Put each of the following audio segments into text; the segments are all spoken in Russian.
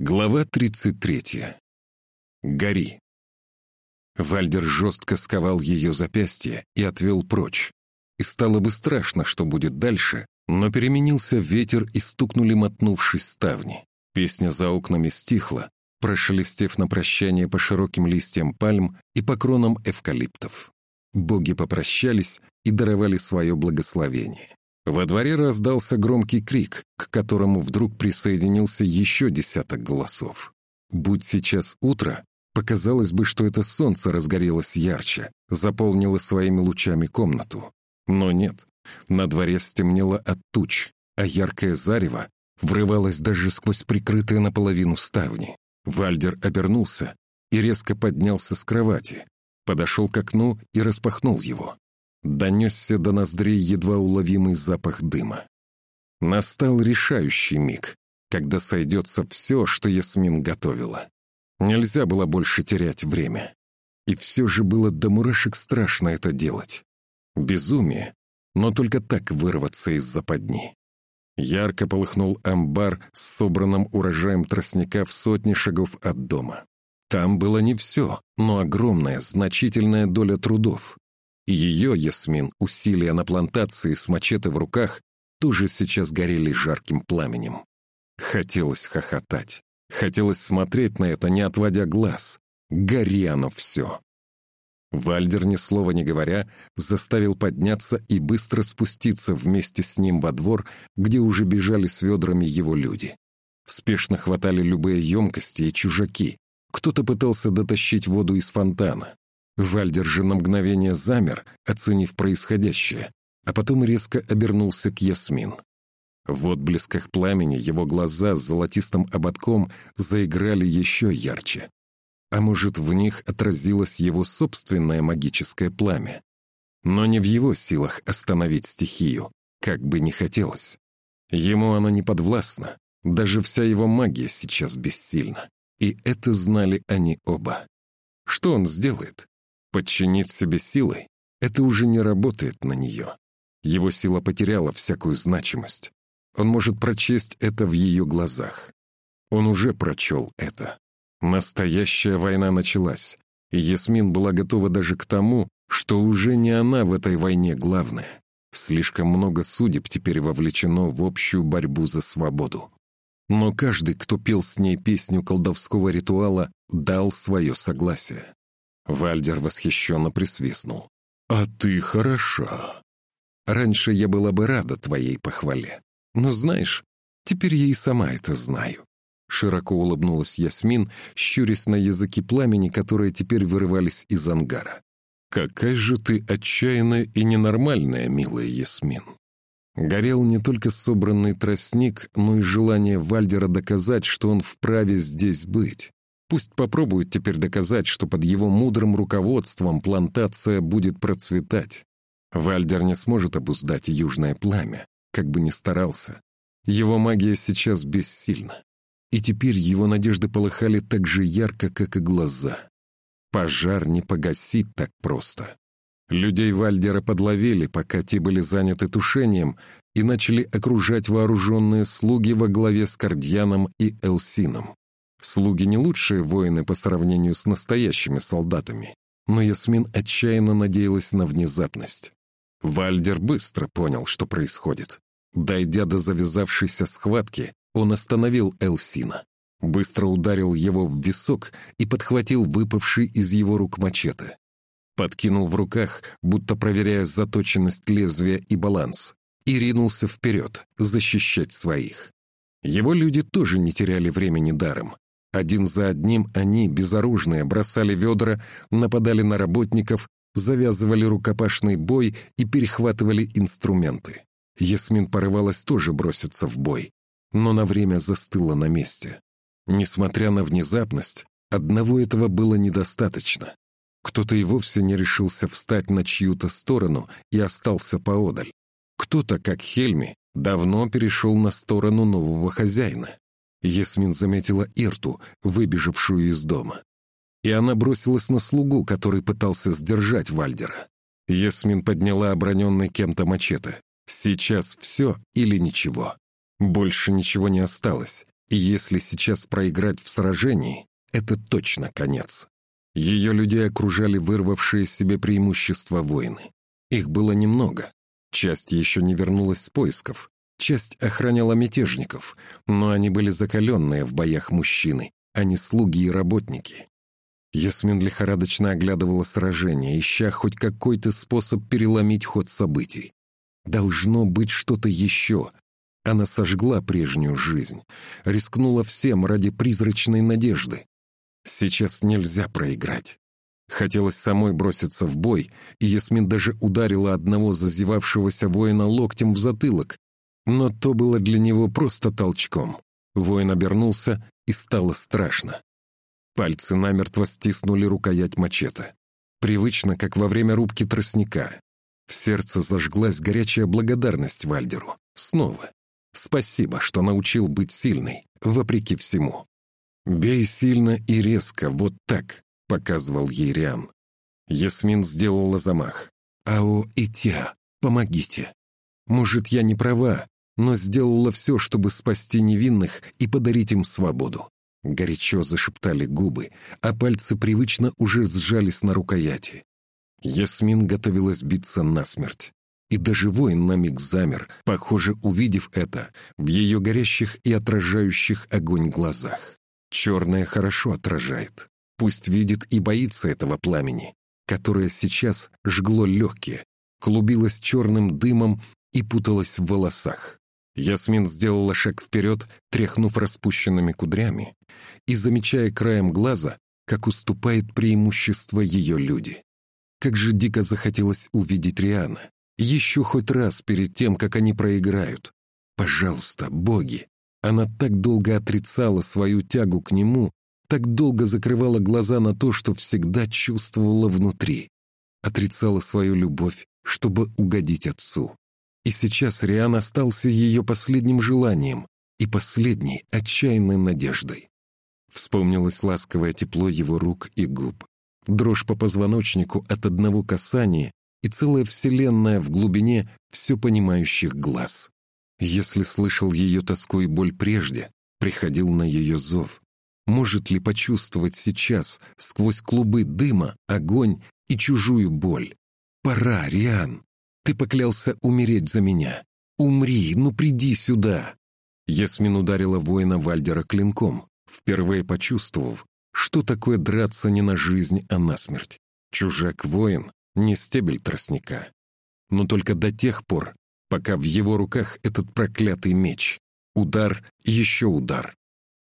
Глава 33. Гори. Вальдер жестко сковал ее запястье и отвел прочь. И стало бы страшно, что будет дальше, но переменился ветер и стукнули, мотнувшись ставни. Песня за окнами стихла, прошелестев на прощание по широким листьям пальм и по кронам эвкалиптов. Боги попрощались и даровали свое благословение. Во дворе раздался громкий крик, к которому вдруг присоединился еще десяток голосов. Будь сейчас утро, показалось бы, что это солнце разгорелось ярче, заполнило своими лучами комнату. Но нет, на дворе стемнело от туч, а яркое зарево врывалось даже сквозь прикрытые наполовину ставни. Вальдер обернулся и резко поднялся с кровати, подошел к окну и распахнул его донесся до ноздрей едва уловимый запах дыма. Настал решающий миг, когда сойдется все, что Ясмин готовила. Нельзя было больше терять время. И все же было до мурашек страшно это делать. Безумие, но только так вырваться из западни. Ярко полыхнул амбар с собранным урожаем тростника в сотни шагов от дома. Там было не все, но огромная, значительная доля трудов. Ее, Ясмин, усилия на плантации с мачете в руках тоже сейчас горели жарким пламенем. Хотелось хохотать. Хотелось смотреть на это, не отводя глаз. Гори оно все. Вальдер, ни слова не говоря, заставил подняться и быстро спуститься вместе с ним во двор, где уже бежали с ведрами его люди. Спешно хватали любые емкости и чужаки. Кто-то пытался дотащить воду из фонтана. Вальдер же на мгновение замер, оценив происходящее, а потом резко обернулся к Ясмин. В отблесках пламени его глаза с золотистым ободком заиграли еще ярче. А может, в них отразилось его собственное магическое пламя? Но не в его силах остановить стихию, как бы ни хотелось. Ему оно не подвластно, даже вся его магия сейчас бессильна. И это знали они оба. Что он сделает? Подчинить себе силой — это уже не работает на нее. Его сила потеряла всякую значимость. Он может прочесть это в ее глазах. Он уже прочел это. Настоящая война началась, и Ясмин была готова даже к тому, что уже не она в этой войне главная. Слишком много судеб теперь вовлечено в общую борьбу за свободу. Но каждый, кто пел с ней песню колдовского ритуала, дал свое согласие. Вальдер восхищенно присвистнул. «А ты хороша. Раньше я была бы рада твоей похвале. Но знаешь, теперь я и сама это знаю». Широко улыбнулась Ясмин, щурясь на языки пламени, которые теперь вырывались из ангара. «Какая же ты отчаянная и ненормальная, милая Ясмин!» Горел не только собранный тростник, но и желание Вальдера доказать, что он вправе здесь быть. Пусть попробует теперь доказать, что под его мудрым руководством плантация будет процветать. Вальдер не сможет обуздать южное пламя, как бы ни старался. Его магия сейчас бессильна. И теперь его надежды полыхали так же ярко, как и глаза. Пожар не погасит так просто. Людей Вальдера подловили, пока те были заняты тушением, и начали окружать вооруженные слуги во главе с Кардьяном и Элсином. Слуги не лучшие воины по сравнению с настоящими солдатами, но Ясмин отчаянно надеялась на внезапность. Вальдер быстро понял, что происходит. Дойдя до завязавшейся схватки, он остановил Элсина, быстро ударил его в висок и подхватил выпавший из его рук мачете. Подкинул в руках, будто проверяя заточенность лезвия и баланс, и ринулся вперед, защищать своих. Его люди тоже не теряли времени даром. Один за одним они, безоружные, бросали ведра, нападали на работников, завязывали рукопашный бой и перехватывали инструменты. Ясмин порывалась тоже броситься в бой, но на время застыла на месте. Несмотря на внезапность, одного этого было недостаточно. Кто-то и вовсе не решился встать на чью-то сторону и остался поодаль. Кто-то, как Хельми, давно перешел на сторону нового хозяина. Ясмин заметила Ирту, выбежавшую из дома. И она бросилась на слугу, который пытался сдержать Вальдера. Ясмин подняла оброненный кем-то мачете. Сейчас все или ничего. Больше ничего не осталось. И если сейчас проиграть в сражении, это точно конец. Ее людей окружали вырвавшие себе преимущества воины. Их было немного. Часть еще не вернулась с поисков, часть охраняла мятежников, но они были закаленные в боях мужчины, а не слуги и работники. Ясмин лихорадочно оглядывала сражение, ища хоть какой-то способ переломить ход событий. Должно быть что-то еще. Она сожгла прежнюю жизнь, рискнула всем ради призрачной надежды. Сейчас нельзя проиграть. Хотелось самой броситься в бой, и Ясмин даже ударила одного зазевавшегося воина локтем в затылок, но то было для него просто толчком. Воин обернулся, и стало страшно. Пальцы намертво стиснули рукоять мачете. Привычно, как во время рубки тростника. В сердце зажглась горячая благодарность Вальдеру. Снова. Спасибо, что научил быть сильной, вопреки всему. «Бей сильно и резко, вот так», — показывал ей Риан. Ясмин сделала замах. «Ао и Тя, помогите. Может, я не права, но сделала все, чтобы спасти невинных и подарить им свободу. Горячо зашептали губы, а пальцы привычно уже сжались на рукояти. Ясмин готовилась биться насмерть. И даже воин на миг замер, похоже, увидев это в ее горящих и отражающих огонь глазах. Черное хорошо отражает. Пусть видит и боится этого пламени, которое сейчас жгло легкие, клубилось черным дымом и путалось в волосах. Ясмин сделала шаг вперед, тряхнув распущенными кудрями, и замечая краем глаза, как уступает преимущество ее люди. Как же дико захотелось увидеть Риана. Еще хоть раз перед тем, как они проиграют. Пожалуйста, боги. Она так долго отрицала свою тягу к нему, так долго закрывала глаза на то, что всегда чувствовала внутри. Отрицала свою любовь, чтобы угодить отцу. И сейчас Риан остался ее последним желанием и последней отчаянной надеждой. Вспомнилось ласковое тепло его рук и губ, дрожь по позвоночнику от одного касания и целая вселенная в глубине все понимающих глаз. Если слышал ее тоску и боль прежде, приходил на ее зов. Может ли почувствовать сейчас, сквозь клубы дыма, огонь и чужую боль? Пора, Риан. Ты поклялся умереть за меня. Умри, ну приди сюда. Ясмин ударила воина Вальдера клинком, впервые почувствовав, что такое драться не на жизнь, а на смерть. Чужак-воин — не стебель тростника. Но только до тех пор, пока в его руках этот проклятый меч. Удар, еще удар.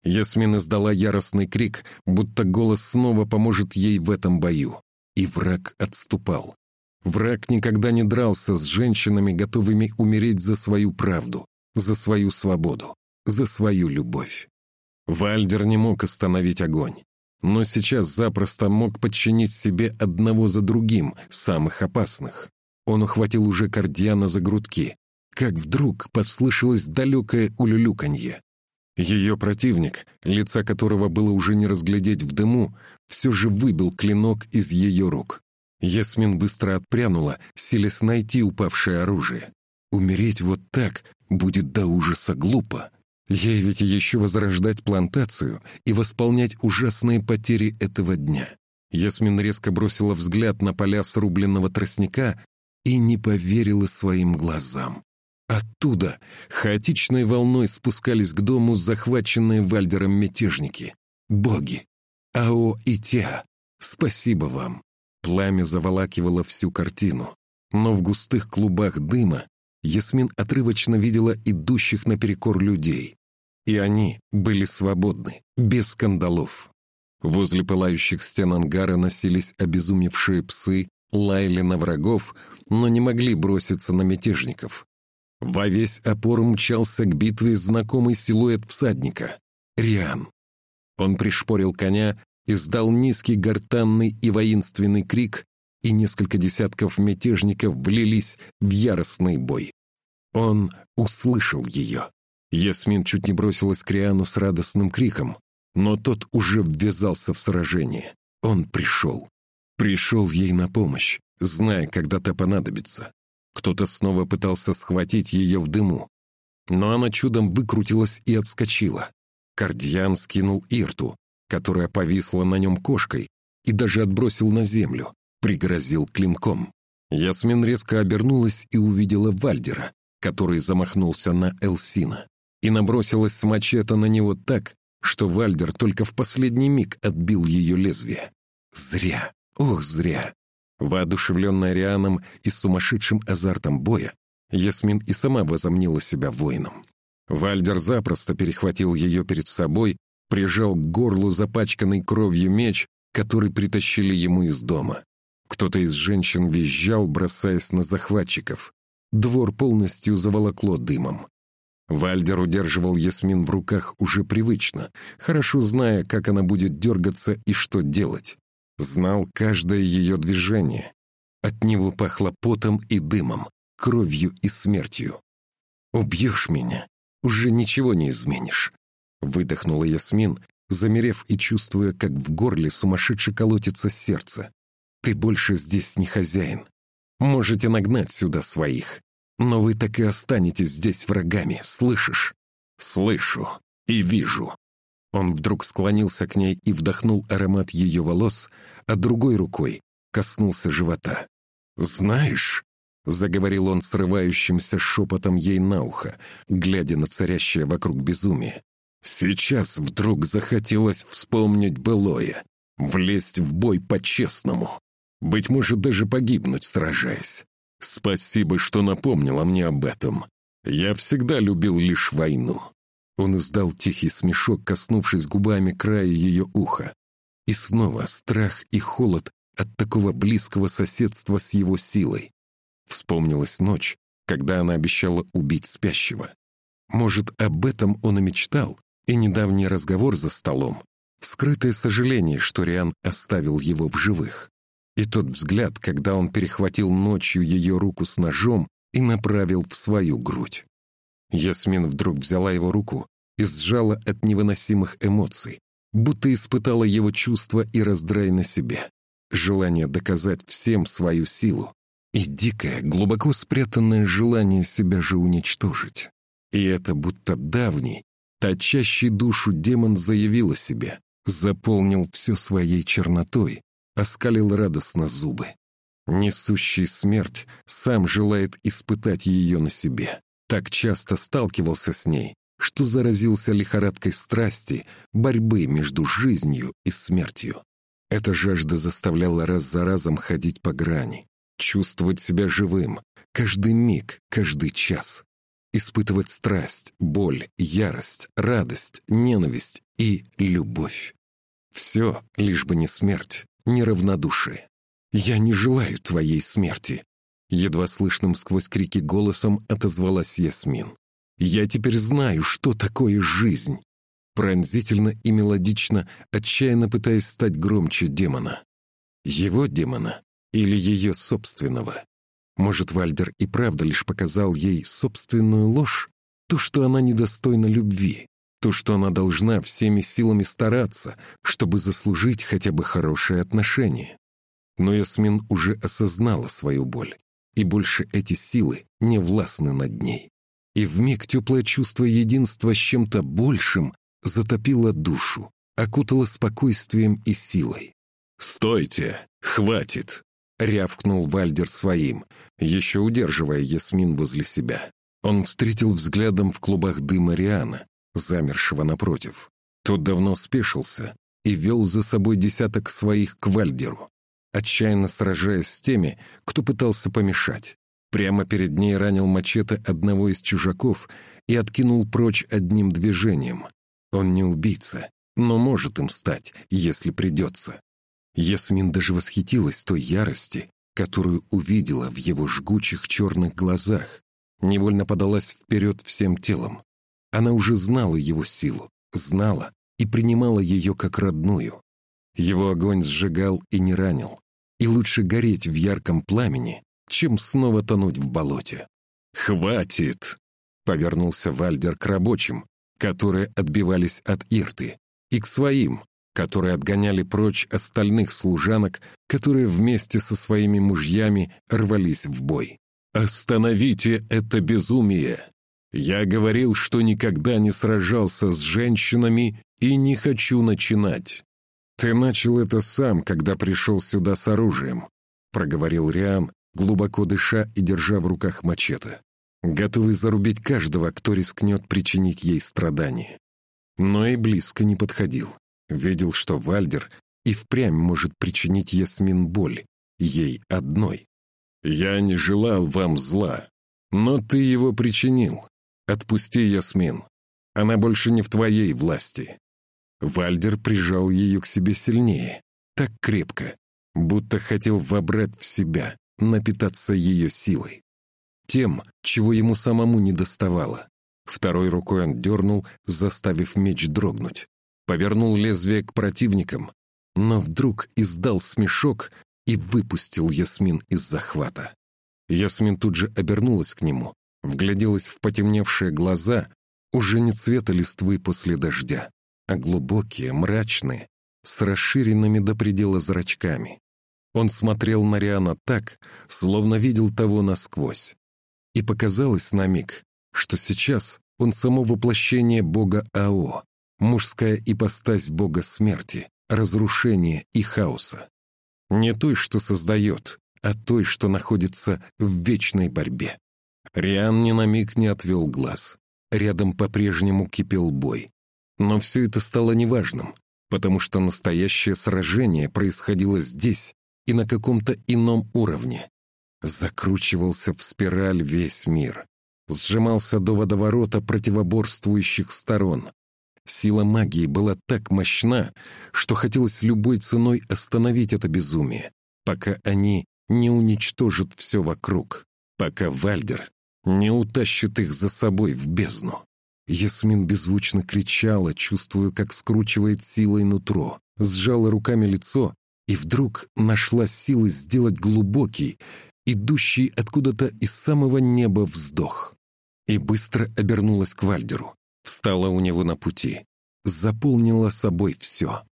Ясмин издала яростный крик, будто голос снова поможет ей в этом бою. И враг отступал. Враг никогда не дрался с женщинами, готовыми умереть за свою правду, за свою свободу, за свою любовь. Вальдер не мог остановить огонь, но сейчас запросто мог подчинить себе одного за другим, самых опасных. Он ухватил уже Кардиана за грудки, как вдруг послышалось далекое улюлюканье. Ее противник, лица которого было уже не разглядеть в дыму, все же выбил клинок из ее рук. Ясмин быстро отпрянула, силясь найти упавшее оружие. Умереть вот так будет до ужаса глупо. Ей ведь еще возрождать плантацию и восполнять ужасные потери этого дня. Ясмин резко бросила взгляд на поля срубленного тростника и не поверила своим глазам. Оттуда хаотичной волной спускались к дому захваченные Вальдером мятежники. Боги! Ао и Тя, спасибо вам! Пламя заволакивало всю картину, но в густых клубах дыма Ясмин отрывочно видела идущих наперекор людей. И они были свободны, без скандалов. Возле пылающих стен ангара носились обезумевшие псы, лаяли на врагов, но не могли броситься на мятежников. Во весь опор мчался к битве знакомый силуэт всадника — Риан. Он пришпорил коня издал низкий гортанный и воинственный крик, и несколько десятков мятежников влились в яростный бой. Он услышал ее. Ясмин чуть не бросилась к Риану с радостным криком, но тот уже ввязался в сражение. Он пришел. Пришел ей на помощь, зная, когда то понадобится. Кто-то снова пытался схватить ее в дыму, но она чудом выкрутилась и отскочила. Кардьян скинул Ирту, которая повисла на нем кошкой, и даже отбросил на землю, пригрозил клинком. Ясмин резко обернулась и увидела Вальдера, который замахнулся на Элсина, и набросилась с мачете на него так, что Вальдер только в последний миг отбил ее лезвие. Зря, ох, зря. Воодушевленная Рианом и сумасшедшим азартом боя, Ясмин и сама возомнила себя воином. Вальдер запросто перехватил ее перед собой, прижал к горлу запачканный кровью меч, который притащили ему из дома. Кто-то из женщин визжал, бросаясь на захватчиков. Двор полностью заволокло дымом. Вальдер удерживал Ясмин в руках уже привычно, хорошо зная, как она будет дергаться и что делать. Знал каждое ее движение. От него пахло потом и дымом, кровью и смертью. «Убьешь меня, уже ничего не изменишь», — выдохнула Ясмин, замерев и чувствуя, как в горле сумасшедше колотится сердце. «Ты больше здесь не хозяин. Можете нагнать сюда своих, но вы так и останетесь здесь врагами, слышишь?» «Слышу и вижу». Он вдруг склонился к ней и вдохнул аромат ее волос, а другой рукой коснулся живота. «Знаешь...» — заговорил он срывающимся шепотом ей на ухо, глядя на царящее вокруг безумие. «Сейчас вдруг захотелось вспомнить былое, влезть в бой по-честному, быть может, даже погибнуть, сражаясь. Спасибо, что напомнила мне об этом. Я всегда любил лишь войну». Он издал тихий смешок, коснувшись губами края ее уха. И снова страх и холод от такого близкого соседства с его силой. Вспомнилась ночь, когда она обещала убить спящего. Может, об этом он и мечтал, и недавний разговор за столом, скрытое сожаление, что Риан оставил его в живых. И тот взгляд, когда он перехватил ночью ее руку с ножом и направил в свою грудь. Ясмин вдруг взяла его руку и сжала от невыносимых эмоций, будто испытала его чувства и раздрай на себе. Желание доказать всем свою силу и дикое, глубоко спрятанное желание себя же уничтожить. И это будто давний, точащий душу демон заявил о себе, заполнил все своей чернотой, оскалил радостно зубы. Несущий смерть сам желает испытать ее на себе. Так часто сталкивался с ней, что заразился лихорадкой страсти, борьбы между жизнью и смертью. Эта жажда заставляла раз за разом ходить по грани, чувствовать себя живым, каждый миг, каждый час, испытывать страсть, боль, ярость, радость, ненависть и любовь. Все, лишь бы не смерть, неравнодушие. «Я не желаю твоей смерти», — едва слышным сквозь крики голосом отозвалась Ясмин. «Я теперь знаю, что такое жизнь». Пронзительно и мелодично, отчаянно пытаясь стать громче демона. Его демона или ее собственного? Может, Вальдер и правда лишь показал ей собственную ложь? То, что она недостойна любви, то, что она должна всеми силами стараться, чтобы заслужить хотя бы хорошее отношение. Но Ясмин уже осознала свою боль, и больше эти силы не властны над ней. И вмиг теплое чувство единства с чем-то большим затопило душу, окутало спокойствием и силой. «Стойте! Хватит!» — рявкнул Вальдер своим, еще удерживая Ясмин возле себя. Он встретил взглядом в клубах дыма Риана, замершего напротив. Тот давно спешился и вел за собой десяток своих к Вальдеру, отчаянно сражаясь с теми, кто пытался помешать. Прямо перед ней ранил мачете одного из чужаков и откинул прочь одним движением. Он не убийца, но может им стать, если придется. Ясмин даже восхитилась той ярости, которую увидела в его жгучих черных глазах, невольно подалась вперед всем телом. Она уже знала его силу, знала и принимала ее как родную. Его огонь сжигал и не ранил, и лучше гореть в ярком пламени, чем снова тонуть в болоте. «Хватит!» — повернулся Вальдер к рабочим, которые отбивались от Ирты, и к своим, которые отгоняли прочь остальных служанок, которые вместе со своими мужьями рвались в бой. «Остановите это безумие! Я говорил, что никогда не сражался с женщинами и не хочу начинать. Ты начал это сам, когда пришел сюда с оружием, проговорил Риам, глубоко дыша и держа в руках мачете, готовый зарубить каждого, кто рискнет причинить ей страдания. Но и близко не подходил. Видел, что Вальдер и впрямь может причинить Ясмин боль, ей одной. «Я не желал вам зла, но ты его причинил. Отпусти Ясмин. Она больше не в твоей власти». Вальдер прижал ее к себе сильнее, так крепко, будто хотел вобрать в себя, напитаться ее силой. Тем, чего ему самому не доставало. Второй рукой он дернул, заставив меч дрогнуть. Повернул лезвие к противникам, но вдруг издал смешок и выпустил Ясмин из захвата. Ясмин тут же обернулась к нему, вгляделась в потемневшие глаза, уже не цвета листвы после дождя, а глубокие, мрачные, с расширенными до предела зрачками. Он смотрел на Риана так, словно видел того насквозь. И показалось на миг, что сейчас он само воплощение бога Ао, мужская ипостась бога смерти, разрушения и хаоса. Не той, что создает, а той, что находится в вечной борьбе. Риан ни на миг не отвел глаз. Рядом по-прежнему кипел бой. Но все это стало неважным, потому что настоящее сражение происходило здесь и на каком-то ином уровне. Закручивался в спираль весь мир. Сжимался до водоворота противоборствующих сторон. Сила магии была так мощна, что хотелось любой ценой остановить это безумие, пока они не уничтожат все вокруг, пока Вальдер не утащит их за собой в бездну. Ясмин беззвучно кричала, чувствуя, как скручивает силой нутро, сжала руками лицо и вдруг нашла силы сделать глубокий, идущий откуда-то из самого неба вздох. И быстро обернулась к Вальдеру встала у него на пути, заполнила собой все.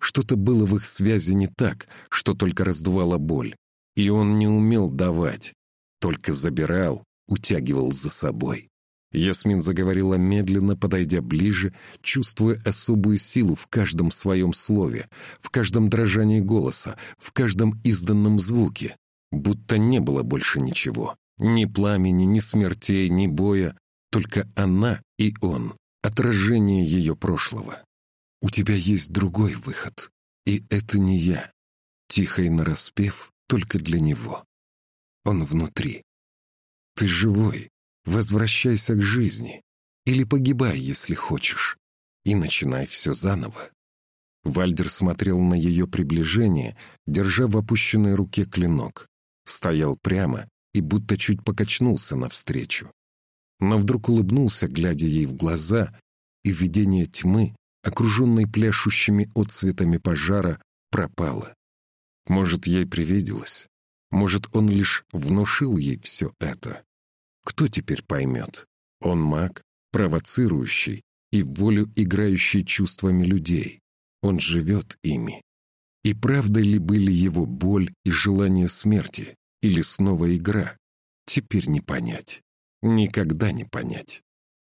Что-то было в их связи не так, что только раздувало боль, и он не умел давать, только забирал, утягивал за собой. Ясмин заговорила медленно, подойдя ближе, чувствуя особую силу в каждом своем слове, в каждом дрожании голоса, в каждом изданном звуке, будто не было больше ничего. Ни пламени, ни смертей, ни боя, только она и он, отражение ее прошлого. У тебя есть другой выход, и это не я. Тихо и нараспев только для него. Он внутри. Ты живой, возвращайся к жизни. Или погибай, если хочешь, и начинай все заново. Вальдер смотрел на ее приближение, держа в опущенной руке клинок. Стоял прямо и будто чуть покачнулся навстречу но вдруг улыбнулся, глядя ей в глаза, и видение тьмы, окруженной пляшущими отцветами пожара, пропало. Может, ей привиделось? Может, он лишь внушил ей все это? Кто теперь поймет? Он маг, провоцирующий и волю играющий чувствами людей. Он живет ими. И правда ли были его боль и желание смерти, или снова игра? Теперь не понять никогда не понять.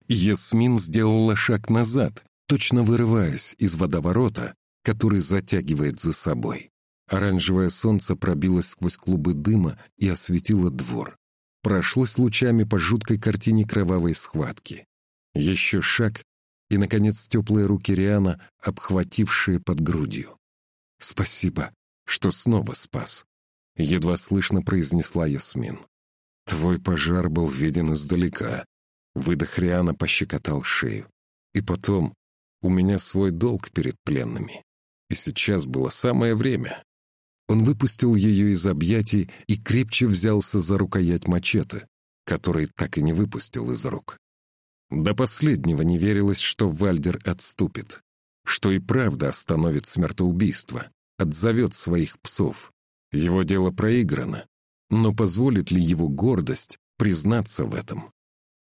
Ясмин сделала шаг назад, точно вырываясь из водоворота, который затягивает за собой. Оранжевое солнце пробилось сквозь клубы дыма и осветило двор. Прошлось лучами по жуткой картине кровавой схватки. Еще шаг, и, наконец, теплые руки Риана, обхватившие под грудью. «Спасибо, что снова спас», — едва слышно произнесла Ясмин. Твой пожар был виден издалека. Выдох Риана пощекотал шею. И потом, у меня свой долг перед пленными. И сейчас было самое время. Он выпустил ее из объятий и крепче взялся за рукоять мачете, который так и не выпустил из рук. До последнего не верилось, что Вальдер отступит, что и правда остановит смертоубийство, отзовет своих псов. Его дело проиграно, но позволит ли его гордость признаться в этом?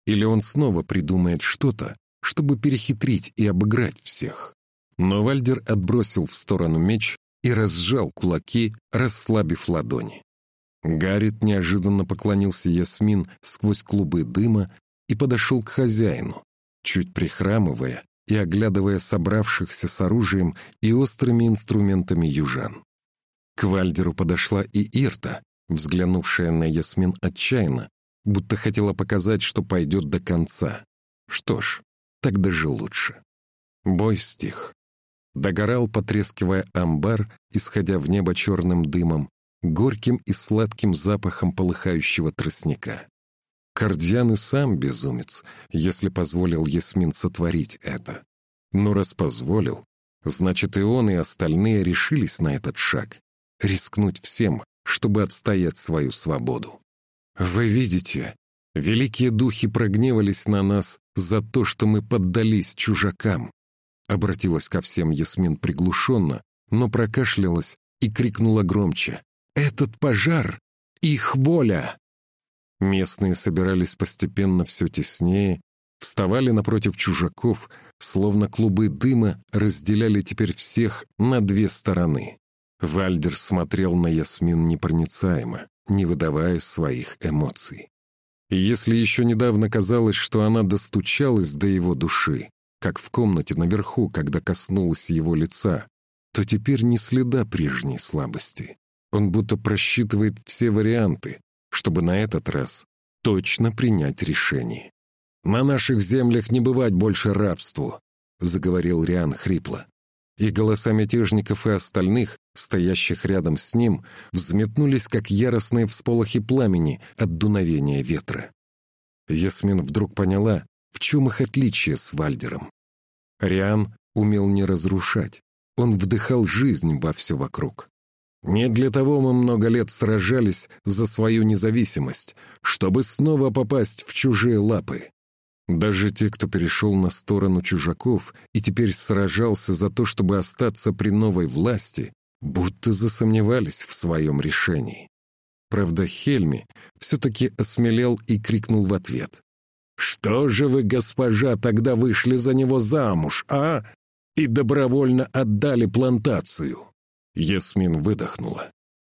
Или он снова придумает что-то, чтобы перехитрить и обыграть всех? Но Вальдер отбросил в сторону меч и разжал кулаки, расслабив ладони. Гаррит неожиданно поклонился Ясмин сквозь клубы дыма и подошел к хозяину, чуть прихрамывая и оглядывая собравшихся с оружием и острыми инструментами южан. К Вальдеру подошла и Ирта, взглянувшая на Ясмин отчаянно, будто хотела показать, что пойдет до конца. Что ж, так даже лучше. Бой стих. Догорал, потрескивая амбар, исходя в небо черным дымом, горьким и сладким запахом полыхающего тростника. Кардиан и сам безумец, если позволил Ясмин сотворить это. Но раз позволил, значит и он, и остальные решились на этот шаг. Рискнуть всем, чтобы отстоять свою свободу. Вы видите, великие духи прогневались на нас за то, что мы поддались чужакам. Обратилась ко всем Ясмин приглушенно, но прокашлялась и крикнула громче. «Этот пожар — их воля!» Местные собирались постепенно все теснее, вставали напротив чужаков, словно клубы дыма разделяли теперь всех на две стороны. Вальдер смотрел на Ясмин непроницаемо, не выдавая своих эмоций. И если еще недавно казалось, что она достучалась до его души, как в комнате наверху, когда коснулась его лица, то теперь ни следа прежней слабости. Он будто просчитывает все варианты, чтобы на этот раз точно принять решение. «На наших землях не бывать больше рабству», — заговорил Риан хрипло. И голоса мятежников и остальных, стоящих рядом с ним, взметнулись, как яростные всполохи пламени от дуновения ветра. Ясмин вдруг поняла, в чем их отличие с Вальдером. Риан умел не разрушать, он вдыхал жизнь во все вокруг. Не для того мы много лет сражались за свою независимость, чтобы снова попасть в чужие лапы. Даже те, кто перешел на сторону чужаков и теперь сражался за то, чтобы остаться при новой власти, будто засомневались в своем решении. Правда, Хельми все-таки осмелел и крикнул в ответ. «Что же вы, госпожа, тогда вышли за него замуж, а? И добровольно отдали плантацию?» Ясмин выдохнула.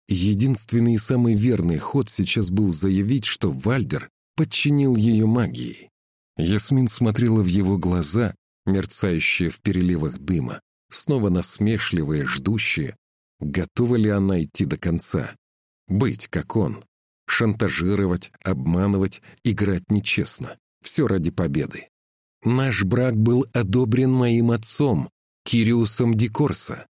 Единственный и самый верный ход сейчас был заявить, что Вальдер подчинил ее магии. Ясмин смотрела в его глаза, мерцающие в переливах дыма, снова насмешливые, ждущие. Готова ли она идти до конца? Быть, как он. Шантажировать, обманывать, играть нечестно. Все ради победы. Наш брак был одобрен моим отцом, Кириусом Дикорса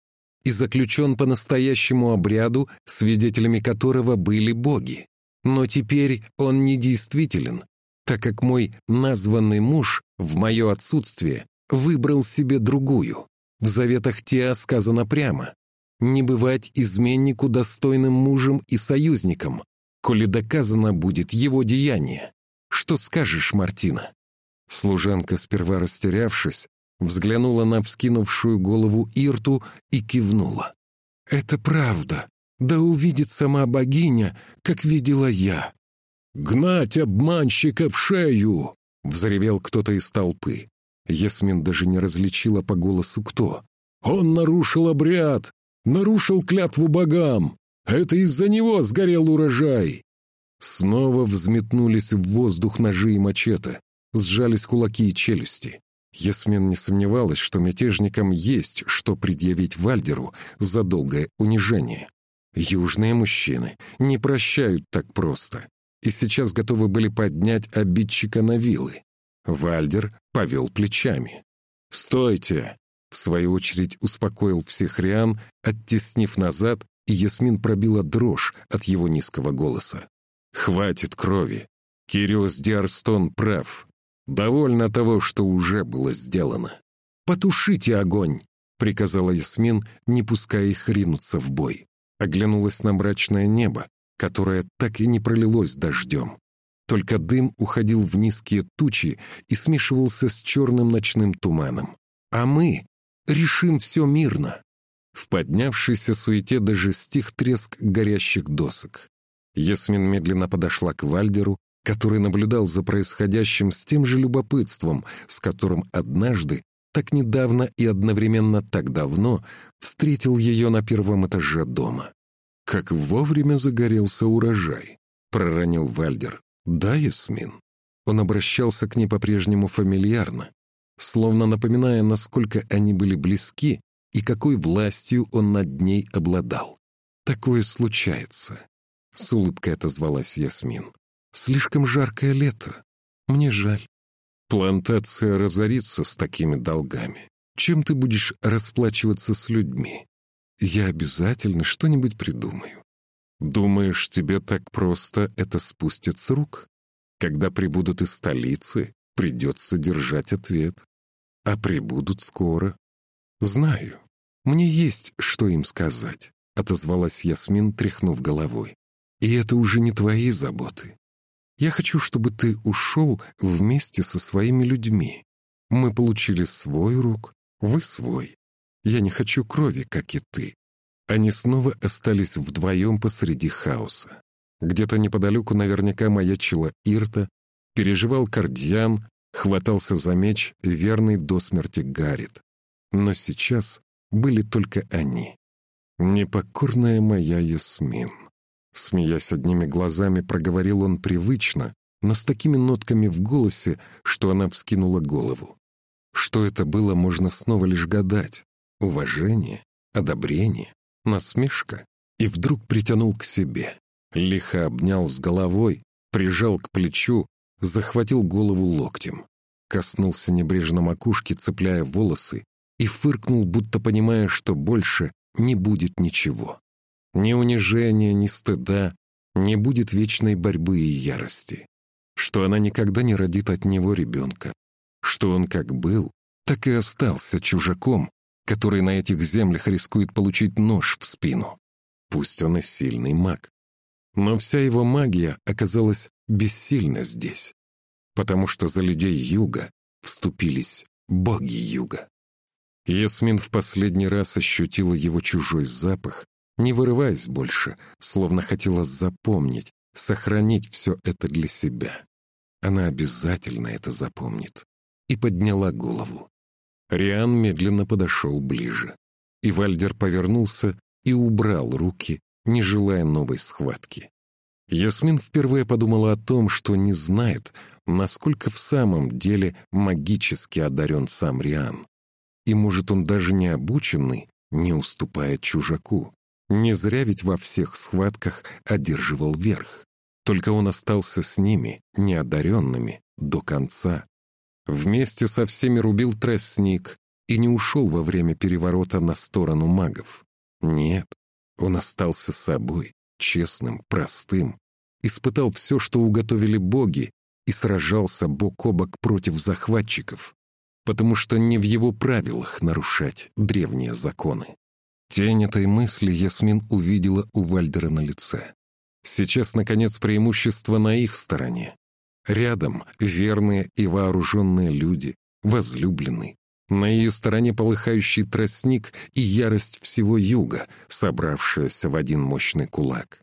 и заключен по настоящему обряду, свидетелями которого были боги. Но теперь он недействителен, так как мой названный муж в мое отсутствие выбрал себе другую. В заветах Теа сказано прямо «Не бывать изменнику достойным мужем и союзником, коли доказано будет его деяние». Что скажешь, Мартина?» Служанка, сперва растерявшись, взглянула на вскинувшую голову Ирту и кивнула. «Это правда. Да увидит сама богиня, как видела я». «Гнать обманщика в шею!» — взревел кто-то из толпы. Ясмин даже не различила по голосу кто. «Он нарушил обряд! Нарушил клятву богам! Это из-за него сгорел урожай!» Снова взметнулись в воздух ножи и мачете, сжались кулаки и челюсти. Ясмин не сомневалась, что мятежникам есть что предъявить Вальдеру за долгое унижение. Южные мужчины не прощают так просто, и сейчас готовы были поднять обидчика на вилы. Вальдер повел плечами. «Стойте!» В свою очередь успокоил всех Риан, оттеснив назад, и Ясмин пробила дрожь от его низкого голоса. «Хватит крови! Кириос Диарстон прав. Довольно того, что уже было сделано. «Потушите огонь!» — приказала Ясмин, не пуская их ринуться в бой. Оглянулась на мрачное небо, которое так и не пролилось дождем. Только дым уходил в низкие тучи и смешивался с черным ночным туманом. А мы решим все мирно. В поднявшейся суете даже стих треск горящих досок. Ясмин медленно подошла к Вальдеру, который наблюдал за происходящим с тем же любопытством, с которым однажды, так недавно и одновременно так давно, встретил ее на первом этаже дома. «Как вовремя загорелся урожай», — проронил Вальдер. «Да, Ясмин?» Он обращался к ней по-прежнему фамильярно, словно напоминая, насколько они были близки и какой властью он над ней обладал. «Такое случается», — с улыбкой отозвалась Ясмин. «Слишком жаркое лето. Мне жаль. Плантация разорится с такими долгами. Чем ты будешь расплачиваться с людьми? Я обязательно что-нибудь придумаю. Думаешь, тебе так просто это спустят с рук? Когда прибудут из столицы, придется держать ответ. А прибудут скоро. Знаю. Мне есть, что им сказать, отозвалась Ясмин, тряхнув головой. И это уже не твои заботы. Я хочу, чтобы ты ушел вместе со своими людьми. Мы получили свой рук, вы свой. Я не хочу крови, как и ты. Они снова остались вдвоем посреди хаоса. Где-то неподалеку наверняка маячила Ирта, переживал Кардьян, хватался за меч верный до смерти Гарит. Но сейчас были только они. Непокорная моя Ясмин. Смеясь одними глазами, проговорил он привычно, но с такими нотками в голосе, что она вскинула голову. Что это было, можно снова лишь гадать. Уважение, одобрение, насмешка. И вдруг притянул к себе. Лихо обнял с головой, прижал к плечу, захватил голову локтем. Коснулся небрежно макушки, цепляя волосы, и фыркнул, будто понимая, что больше не будет ничего. Ни унижения, ни стыда, не будет вечной борьбы и ярости. Что она никогда не родит от него ребенка. Что он как был, так и остался чужаком, который на этих землях рискует получить нож в спину. Пусть он и сильный маг. Но вся его магия оказалась бессильна здесь, потому что за людей юга вступились боги юга. Ясмин в последний раз ощутила его чужой запах не вырываясь больше, словно хотела запомнить, сохранить все это для себя. Она обязательно это запомнит. И подняла голову. Риан медленно подошел ближе. И Вальдер повернулся и убрал руки, не желая новой схватки. Ясмин впервые подумала о том, что не знает, насколько в самом деле магически одарен сам Риан. И, может, он даже не обученный, не уступает чужаку. Не зря ведь во всех схватках одерживал верх. Только он остался с ними, неодаренными, до конца. Вместе со всеми рубил тростник и не ушел во время переворота на сторону магов. Нет, он остался собой, честным, простым, испытал все, что уготовили боги, и сражался бок о бок против захватчиков, потому что не в его правилах нарушать древние законы. Тень этой мысли Ясмин увидела у Вальдера на лице. Сейчас, наконец, преимущество на их стороне. Рядом верные и вооруженные люди, возлюбленный. На ее стороне полыхающий тростник и ярость всего юга, собравшаяся в один мощный кулак.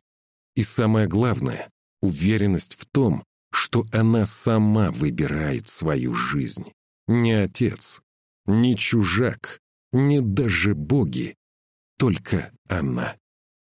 И самое главное — уверенность в том, что она сама выбирает свою жизнь. Не отец, не чужак, не даже боги, только она.